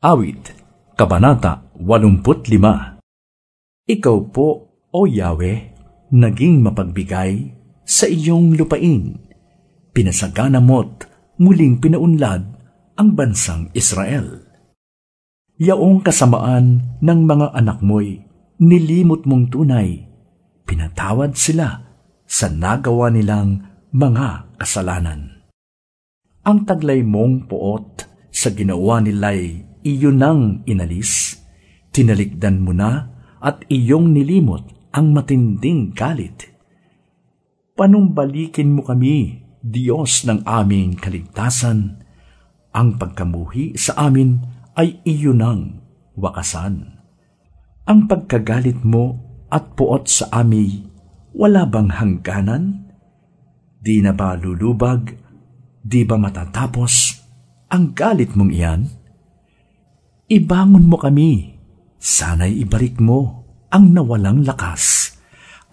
Awit, Kabanata 85 Ikaw po, O Yahweh, naging mapagbigay sa iyong lupain. Pinasagana mo't muling pinaunlad ang bansang Israel. Yaong kasamaan ng mga anak mo'y nilimot mong tunay, pinatawad sila sa nagawa nilang mga kasalanan. Ang taglay mong poot sa ginawa nila'y iyo nang inalis, tinalikdan mo na at iyong nilimot ang matinding galit. Panumbalikin mo kami, Diyos ng aming kaligtasan, ang pagkamuhi sa amin ay iyo nang wakasan. Ang pagkagalit mo at puot sa amin, wala bang hangganan? Di na ba lulubag? Di ba matatapos ang galit mong iyan? Ibangon mo kami, sana'y ibalik mo ang nawalang lakas,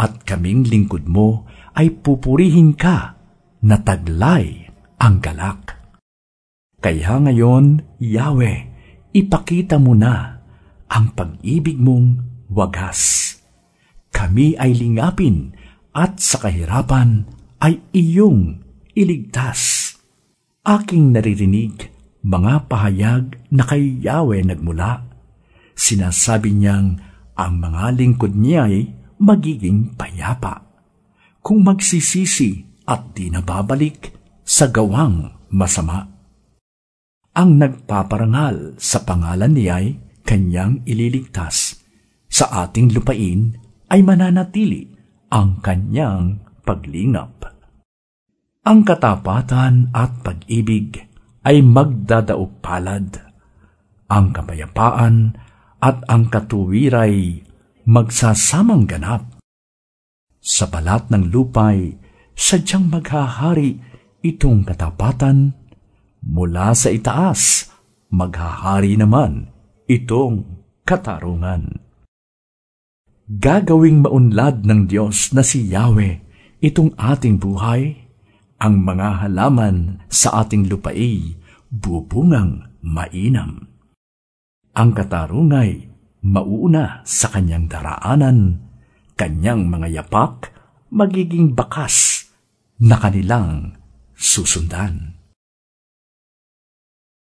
at kaming lingkod mo ay pupurihin ka na taglay ang galak. Kaya ngayon, Yahweh, ipakita mo na ang pag-ibig mong wagas. Kami ay lingapin at sa kahirapan ay iyong iligtas. Aking naririnig mga pahayag na kay Yahweh nagmula. Sinasabi niyang ang mga lingkod niya ay magiging payapa. Kung magsisisi at di nababalik sa gawang masama. Ang nagpaparangal sa pangalan niya ay kanyang ililigtas. Sa ating lupain ay mananatili ang kanyang paglingap. Ang katapatan at pag-ibig ay magdadaog palad. Ang kapayapaan at ang katuwiray magsasamang ganap. Sa balat ng lupay, sadyang maghahari itong katapatan. Mula sa itaas, maghahari naman itong katarungan. Gagawing maunlad ng Diyos na si Yahweh itong ating buhay ang mga halaman sa ating lupaay bubungang mainam. Ang katarungay mauuna sa kanyang daraanan, kanyang mga yapak magiging bakas na kanilang susundan.